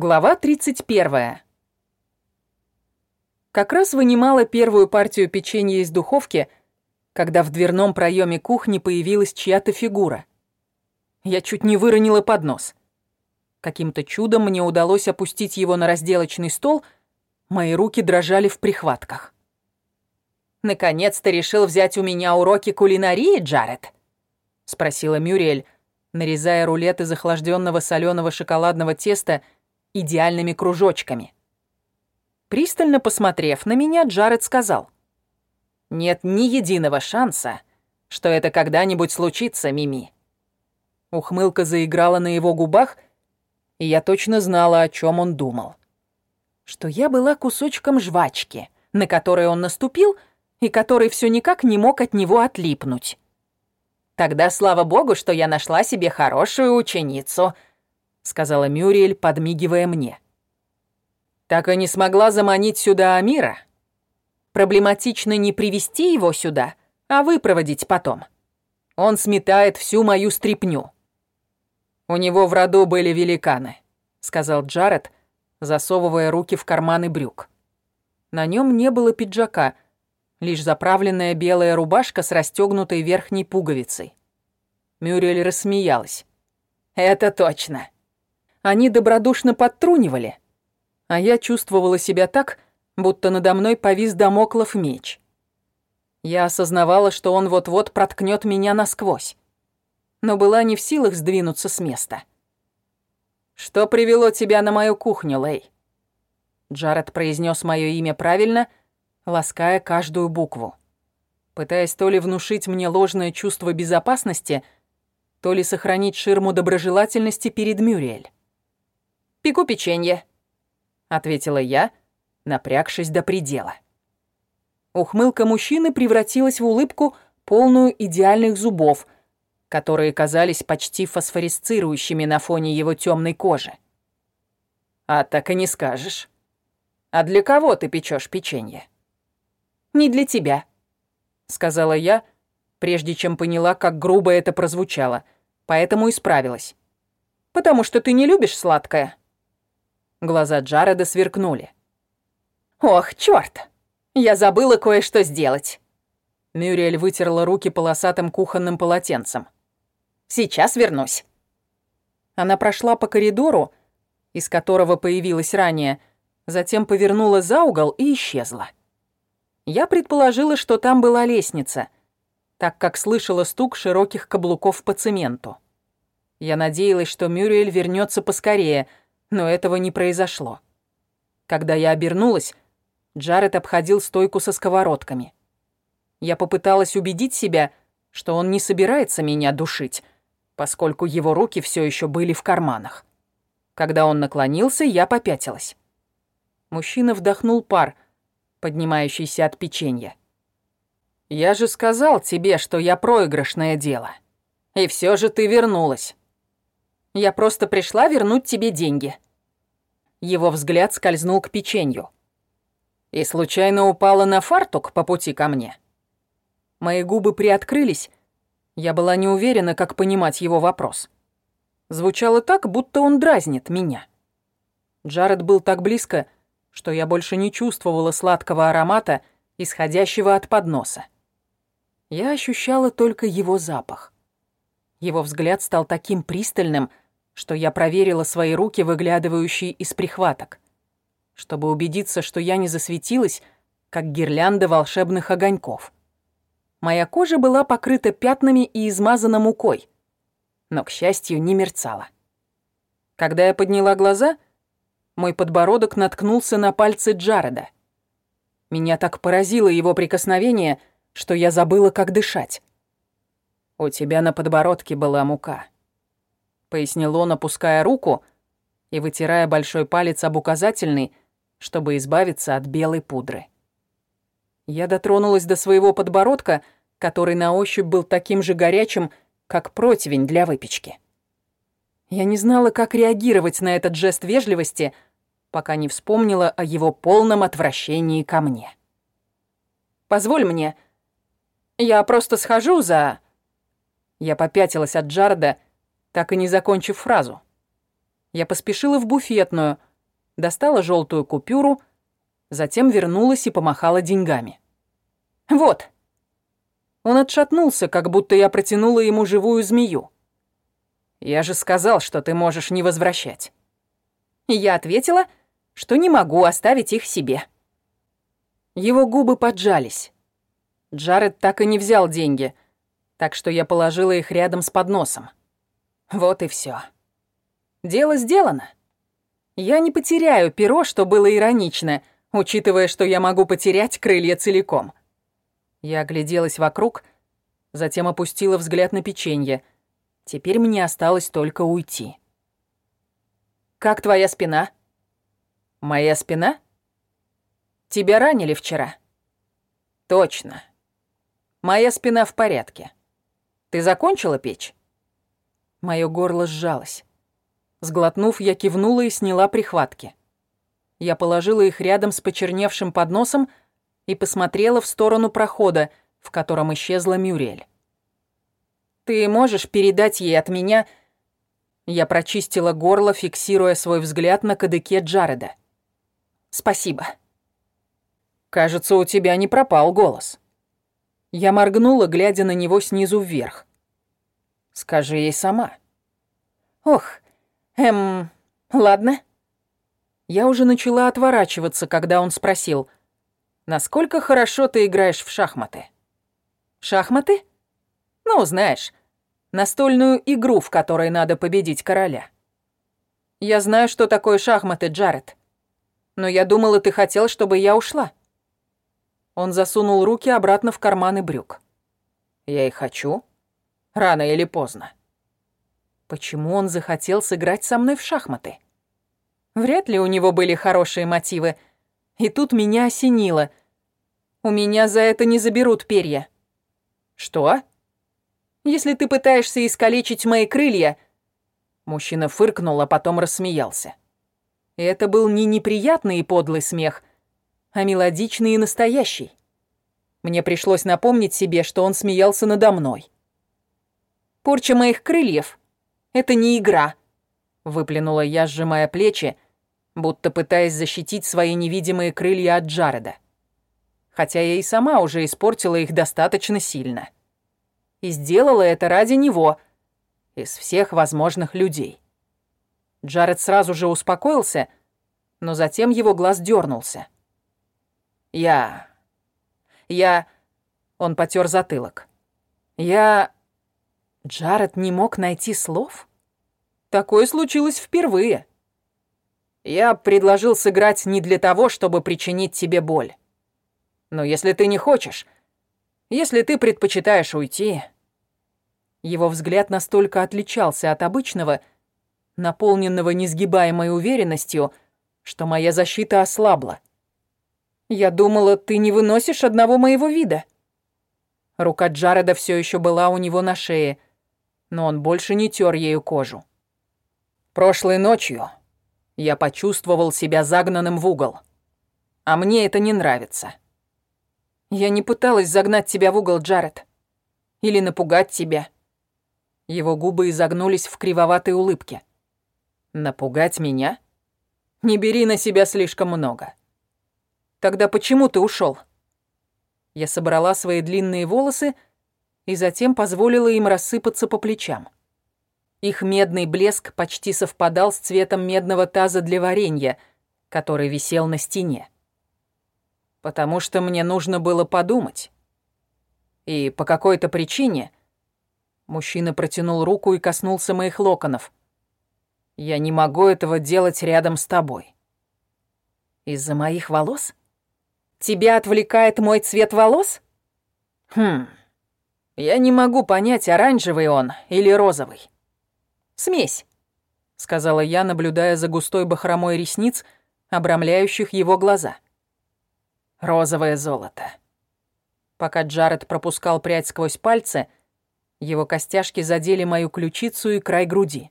Глава 31. Как раз вынимала первую партию печенья из духовки, когда в дверном проеме кухни появилась чья-то фигура. Я чуть не выронила поднос. Каким-то чудом мне удалось опустить его на разделочный стол, мои руки дрожали в прихватках. «Наконец-то решил взять у меня уроки кулинарии, Джаред?» — спросила Мюрель, нарезая рулет из охлажденного соленого шоколадного теста — идеальными кружочками. Пристально посмотрев на меня, Джаред сказал. «Нет ни единого шанса, что это когда-нибудь случится, Мими». Ухмылка заиграла на его губах, и я точно знала, о чем он думал. Что я была кусочком жвачки, на который он наступил и который все никак не мог от него отлипнуть. Тогда слава богу, что я нашла себе хорошую ученицу — сказала Мюриэль, подмигивая мне. Так и не смогла заманить сюда Амира. Проблематично не привести его сюда, а выпроводить потом. Он сметает всю мою стряпню. У него в роду были великаны, сказал Джаред, засовывая руки в карманы брюк. На нем не было пиджака, лишь заправленная белая рубашка с расстегнутой верхней пуговицей. Мюрриэль рассмеялась. «Это точно. Они добродушно подтрунивали, а я чувствовала себя так, будто надо мной повис домоклов меч. Я осознавала, что он вот-вот проткнет меня насквозь, но была не в силах сдвинуться с места. «Что привело тебя на мою кухню, Лэй?» Джаред произнес мое имя правильно, лаская каждую букву, пытаясь то ли внушить мне ложное чувство безопасности, то ли сохранить ширму доброжелательности перед Мюриэль. «Пеку печенье», — ответила я, напрягшись до предела. Ухмылка мужчины превратилась в улыбку, полную идеальных зубов, которые казались почти фосфорисцирующими на фоне его темной кожи. «А так и не скажешь. А для кого ты печешь печенье?» «Не для тебя», — сказала я, прежде чем поняла, как грубо это прозвучало, поэтому исправилась. «Потому что ты не любишь сладкое». Глаза Джареда сверкнули. «Ох, чёрт! Я забыла кое-что сделать!» Мюриэль вытерла руки полосатым кухонным полотенцем. «Сейчас вернусь». Она прошла по коридору, из которого появилась ранее, затем повернула за угол и исчезла. Я предположила, что там была лестница, так как слышала стук широких каблуков по цементу. Я надеялась, что Мюриэль вернется поскорее — но этого не произошло. Когда я обернулась, Джаред обходил стойку со сковородками. Я попыталась убедить себя, что он не собирается меня душить, поскольку его руки все еще были в карманах. Когда он наклонился, я попятилась. Мужчина вдохнул пар, поднимающийся от печенья. «Я же сказал тебе, что я проигрышное дело. И все же ты вернулась. Я просто пришла вернуть тебе деньги». Его взгляд скользнул к печенью. «И случайно упала на фартук по пути ко мне?» Мои губы приоткрылись. Я была не уверена, как понимать его вопрос. Звучало так, будто он дразнит меня. Джаред был так близко, что я больше не чувствовала сладкого аромата, исходящего от подноса. Я ощущала только его запах. Его взгляд стал таким пристальным, что я проверила свои руки, выглядывающие из прихваток, чтобы убедиться, что я не засветилась, как гирлянда волшебных огоньков. Моя кожа была покрыта пятнами и измазана мукой, но, к счастью, не мерцала. Когда я подняла глаза, мой подбородок наткнулся на пальцы Джареда. Меня так поразило его прикосновение, что я забыла, как дышать. «У тебя на подбородке была мука», пояснил он, опуская руку и вытирая большой палец об указательный, чтобы избавиться от белой пудры. Я дотронулась до своего подбородка, который на ощупь был таким же горячим, как противень для выпечки. Я не знала, как реагировать на этот жест вежливости, пока не вспомнила о его полном отвращении ко мне. «Позволь мне. Я просто схожу за...» Я попятилась от Джарда, так и не закончив фразу. Я поспешила в буфетную, достала желтую купюру, затем вернулась и помахала деньгами. «Вот». Он отшатнулся, как будто я протянула ему живую змею. «Я же сказал, что ты можешь не возвращать». Я ответила, что не могу оставить их себе. Его губы поджались. Джаред так и не взял деньги, так что я положила их рядом с подносом. Вот и все. Дело сделано. Я не потеряю перо, что было иронично, учитывая, что я могу потерять крылья целиком. Я огляделась вокруг, затем опустила взгляд на печенье. Теперь мне осталось только уйти. «Как твоя спина?» «Моя спина?» «Тебя ранили вчера?» «Точно. Моя спина в порядке. Ты закончила печь?» Моё горло сжалось. Сглотнув, я кивнула и сняла прихватки. Я положила их рядом с почерневшим подносом и посмотрела в сторону прохода, в котором исчезла Мюрель. «Ты можешь передать ей от меня...» Я прочистила горло, фиксируя свой взгляд на кадыке Джареда. «Спасибо». «Кажется, у тебя не пропал голос». Я моргнула, глядя на него снизу вверх. Скажи ей сама. Ох, эм, ладно. Я уже начала отворачиваться, когда он спросил, насколько хорошо ты играешь в шахматы. Шахматы? Ну, знаешь, настольную игру, в которой надо победить короля. Я знаю, что такое шахматы, Джаред. Но я думала, ты хотел, чтобы я ушла. Он засунул руки обратно в карманы брюк. Я и хочу. Рано или поздно. Почему он захотел сыграть со мной в шахматы? Вряд ли у него были хорошие мотивы. И тут меня осенило. У меня за это не заберут перья. Что? Если ты пытаешься искалечить мои крылья... Мужчина фыркнул, а потом рассмеялся. Это был не неприятный и подлый смех, а мелодичный и настоящий. Мне пришлось напомнить себе, что он смеялся надо мной. Порча моих крыльев — это не игра», — выплюнула я, сжимая плечи, будто пытаясь защитить свои невидимые крылья от Джареда. Хотя я и сама уже испортила их достаточно сильно. И сделала это ради него, из всех возможных людей. Джаред сразу же успокоился, но затем его глаз дернулся. «Я... я...» Он потер затылок. «Я... Джаред не мог найти слов? Такое случилось впервые. Я предложил сыграть не для того, чтобы причинить тебе боль. Но если ты не хочешь, если ты предпочитаешь уйти... Его взгляд настолько отличался от обычного, наполненного несгибаемой уверенностью, что моя защита ослабла. Я думала, ты не выносишь одного моего вида. Рука Джареда все еще была у него на шее, но он больше не тер ею кожу. Прошлой ночью я почувствовал себя загнанным в угол. А мне это не нравится. Я не пыталась загнать тебя в угол, Джаред. Или напугать тебя. Его губы изогнулись в кривоватой улыбке. Напугать меня? Не бери на себя слишком много. Тогда почему ты ушел? Я собрала свои длинные волосы и затем позволила им рассыпаться по плечам. Их медный блеск почти совпадал с цветом медного таза для варенья, который висел на стене. Потому что мне нужно было подумать. И по какой-то причине мужчина протянул руку и коснулся моих локонов. Я не могу этого делать рядом с тобой. Из-за моих волос? Тебя отвлекает мой цвет волос? Хм. Я не могу понять, оранжевый он или розовый. Смесь, сказала я, наблюдая за густой бахромой ресниц, обрамляющих его глаза. Розовое золото. Пока Джаред пропускал прядь сквозь пальцы, его костяшки задели мою ключицу и край груди.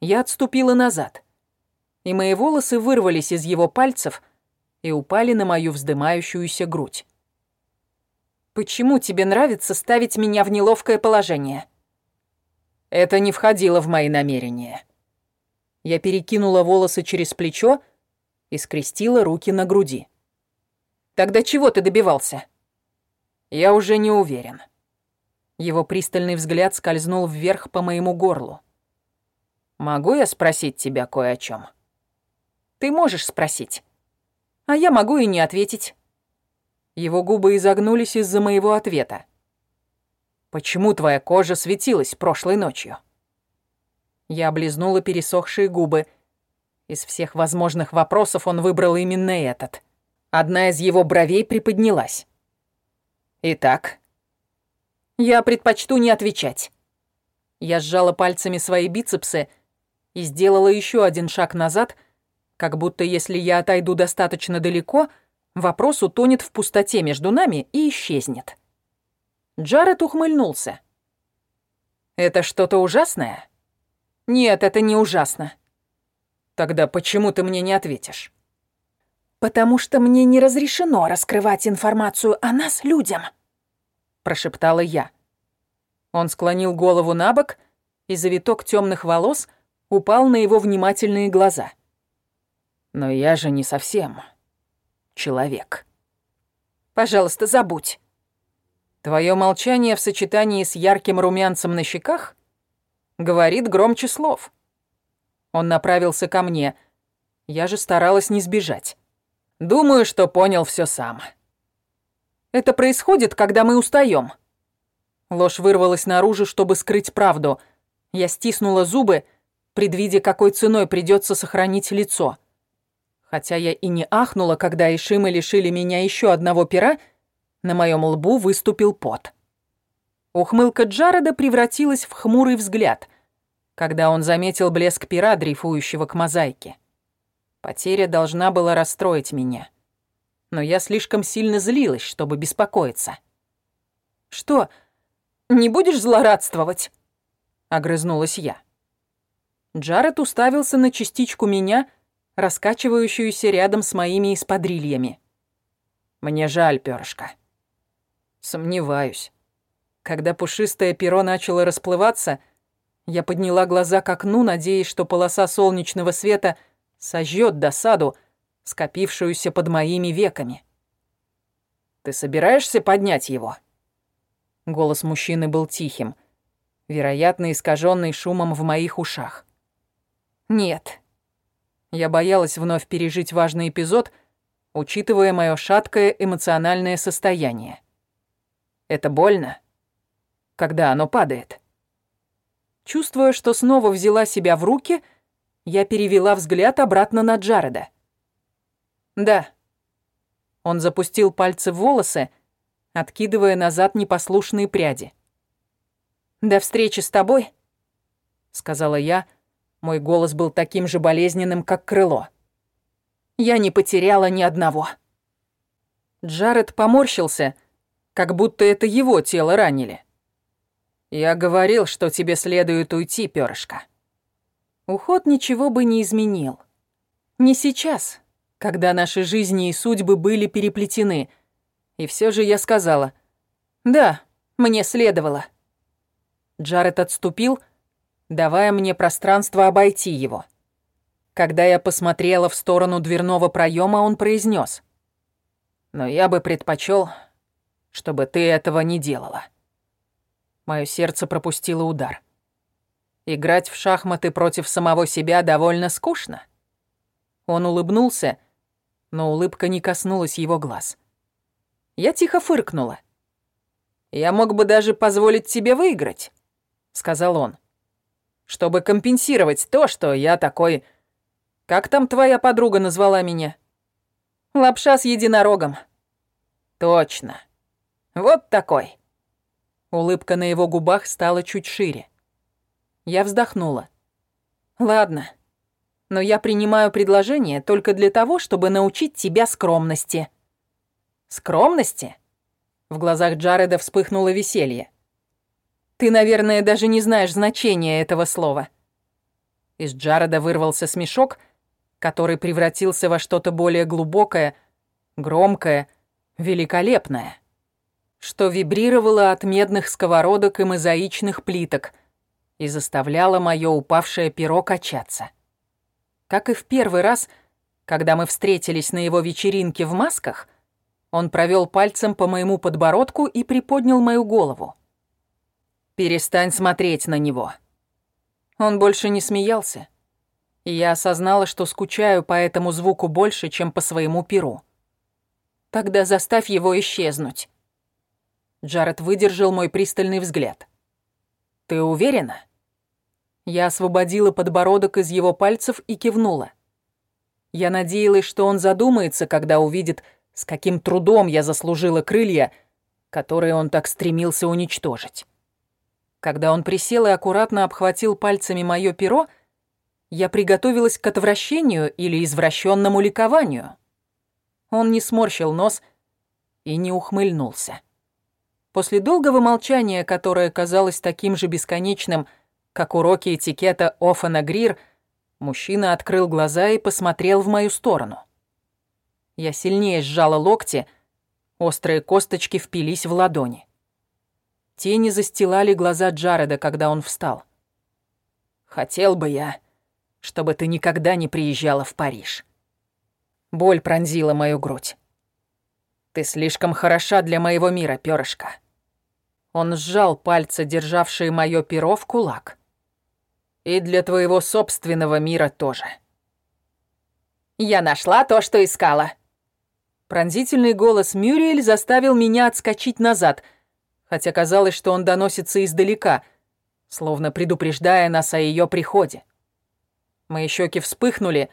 Я отступила назад, и мои волосы вырвались из его пальцев и упали на мою вздымающуюся грудь. Почему тебе нравится ставить меня в неловкое положение? Это не входило в мои намерения. Я перекинула волосы через плечо и скрестила руки на груди. «Тогда чего ты добивался?» «Я уже не уверен». Его пристальный взгляд скользнул вверх по моему горлу. «Могу я спросить тебя кое о чем? «Ты можешь спросить. А я могу и не ответить». Его губы изогнулись из-за моего ответа. «Почему твоя кожа светилась прошлой ночью?» Я облизнула пересохшие губы. Из всех возможных вопросов он выбрал именно этот. Одна из его бровей приподнялась. «Итак?» «Я предпочту не отвечать». Я сжала пальцами свои бицепсы и сделала еще один шаг назад, как будто если я отойду достаточно далеко, вопрос утонет в пустоте между нами и исчезнет. Джаред ухмыльнулся. «Это что-то ужасное?» «Нет, это не ужасно». «Тогда почему ты мне не ответишь?» «Потому что мне не разрешено раскрывать информацию о нас людям», прошептала я. Он склонил голову на бок, и завиток темных волос упал на его внимательные глаза. «Но я же не совсем человек». «Пожалуйста, забудь». Твое молчание в сочетании с ярким румянцем на щеках говорит громче слов. Он направился ко мне. Я же старалась не сбежать. Думаю, что понял все сам. Это происходит, когда мы устаем. Ложь вырвалась наружу, чтобы скрыть правду. Я стиснула зубы, предвидя, какой ценой придется сохранить лицо. Хотя я и не ахнула, когда Ишимы лишили меня еще одного пера, на моем лбу выступил пот. Ухмылка Джареда превратилась в хмурый взгляд, когда он заметил блеск пера, дрейфующего к мозаике. Потеря должна была расстроить меня. Но я слишком сильно злилась, чтобы беспокоиться. «Что, не будешь злорадствовать?» — огрызнулась я. Джаред уставился на частичку меня, раскачивающуюся рядом с моими исподрильями. «Мне жаль, перышко». «Сомневаюсь». Когда пушистое перо начало расплываться, я подняла глаза к окну, надеясь, что полоса солнечного света сожжет досаду, скопившуюся под моими веками. «Ты собираешься поднять его?» Голос мужчины был тихим, вероятно, искаженный шумом в моих ушах. «Нет». Я боялась вновь пережить важный эпизод, учитывая мое шаткое эмоциональное состояние. «Это больно?» когда оно падает. Чувствуя, что снова взяла себя в руки, я перевела взгляд обратно на Джареда. «Да». Он запустил пальцы в волосы, откидывая назад непослушные пряди. «До встречи с тобой», — сказала я. Мой голос был таким же болезненным, как крыло. «Я не потеряла ни одного». Джаред поморщился, как будто это его тело ранили. «Я говорил, что тебе следует уйти, перышко». Уход ничего бы не изменил. Не сейчас, когда наши жизни и судьбы были переплетены. И все же я сказала, «Да, мне следовало». Джаред отступил, давая мне пространство обойти его. Когда я посмотрела в сторону дверного проема, он произнес: «Но я бы предпочел, чтобы ты этого не делала». Мое сердце пропустило удар. Играть в шахматы против самого себя довольно скучно. Он улыбнулся, но улыбка не коснулась его глаз. Я тихо фыркнула. «Я мог бы даже позволить тебе выиграть», — сказал он, «чтобы компенсировать то, что я такой... Как там твоя подруга назвала меня?» «Лапша с единорогом». «Точно. Вот такой». Улыбка на его губах стала чуть шире. Я вздохнула. «Ладно, но я принимаю предложение только для того, чтобы научить тебя скромности». «Скромности?» В глазах Джареда вспыхнуло веселье. «Ты, наверное, даже не знаешь значения этого слова». Из Джареда вырвался смешок, который превратился во что-то более глубокое, громкое, великолепное что вибрировало от медных сковородок и мозаичных плиток и заставляло моё упавшее перо качаться. Как и в первый раз, когда мы встретились на его вечеринке в масках, он провел пальцем по моему подбородку и приподнял мою голову. «Перестань смотреть на него». Он больше не смеялся, я осознала, что скучаю по этому звуку больше, чем по своему перу. «Тогда заставь его исчезнуть». Джаред выдержал мой пристальный взгляд. «Ты уверена?» Я освободила подбородок из его пальцев и кивнула. Я надеялась, что он задумается, когда увидит, с каким трудом я заслужила крылья, которые он так стремился уничтожить. Когда он присел и аккуратно обхватил пальцами моё перо, я приготовилась к отвращению или извращенному ликованию. Он не сморщил нос и не ухмыльнулся. После долгого молчания, которое казалось таким же бесконечным, как уроки этикета Оффена Грир, мужчина открыл глаза и посмотрел в мою сторону. Я сильнее сжала локти, острые косточки впились в ладони. Тени застилали глаза Джареда, когда он встал. «Хотел бы я, чтобы ты никогда не приезжала в Париж». Боль пронзила мою грудь. «Ты слишком хороша для моего мира, перышко». Он сжал пальцы, державшие моё перо, в кулак. И для твоего собственного мира тоже. Я нашла то, что искала. Пронзительный голос Мюриэль заставил меня отскочить назад, хотя казалось, что он доносится издалека, словно предупреждая нас о ее приходе. Мои щеки вспыхнули,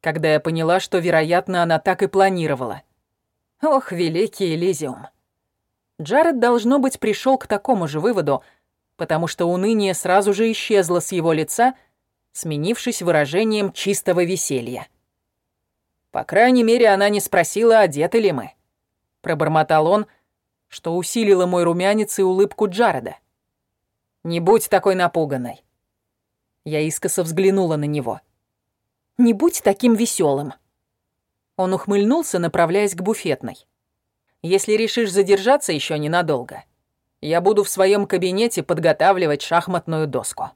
когда я поняла, что, вероятно, она так и планировала. Ох, великий Элизиум. Джаред, должно быть, пришел к такому же выводу — потому что уныние сразу же исчезло с его лица, сменившись выражением чистого веселья. «По крайней мере, она не спросила, одеты ли мы», — пробормотал он, что усилило мой румянец и улыбку Джареда. «Не будь такой напуганной». Я искоса взглянула на него. «Не будь таким веселым. Он ухмыльнулся, направляясь к буфетной. «Если решишь задержаться еще ненадолго, я буду в своем кабинете подготавливать шахматную доску.